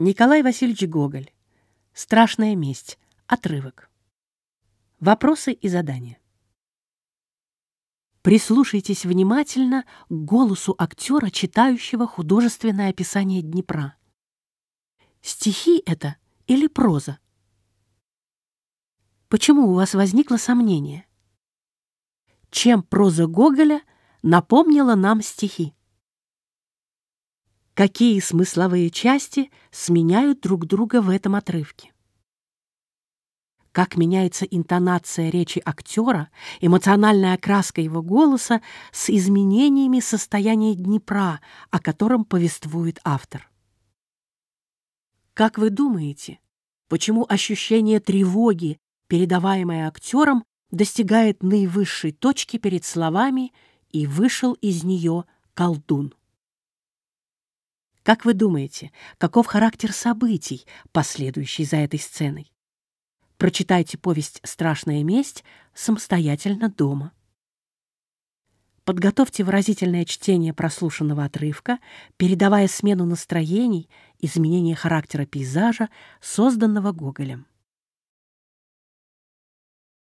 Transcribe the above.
Николай Васильевич Гоголь. Страшная месть. Отрывок. Вопросы и задания. Прислушайтесь внимательно к голосу актера, читающего художественное описание Днепра. Стихи это или проза? Почему у вас возникло сомнение? Чем проза Гоголя напомнила нам стихи? Какие смысловые части сменяют друг друга в этом отрывке. Как меняется интонация речи актера, эмоциональная окраска его голоса с изменениями состояния Днепра, о котором повествует автор. Как вы думаете, почему ощущение тревоги, передаваемое актером, достигает наивысшей точки перед словами «и вышел из нее колдун»? Как вы думаете, каков характер событий, последующий за этой сценой? Прочитайте повесть «Страшная месть» самостоятельно дома. Подготовьте выразительное чтение прослушанного отрывка, передавая смену настроений, изменение характера пейзажа, созданного Гоголем.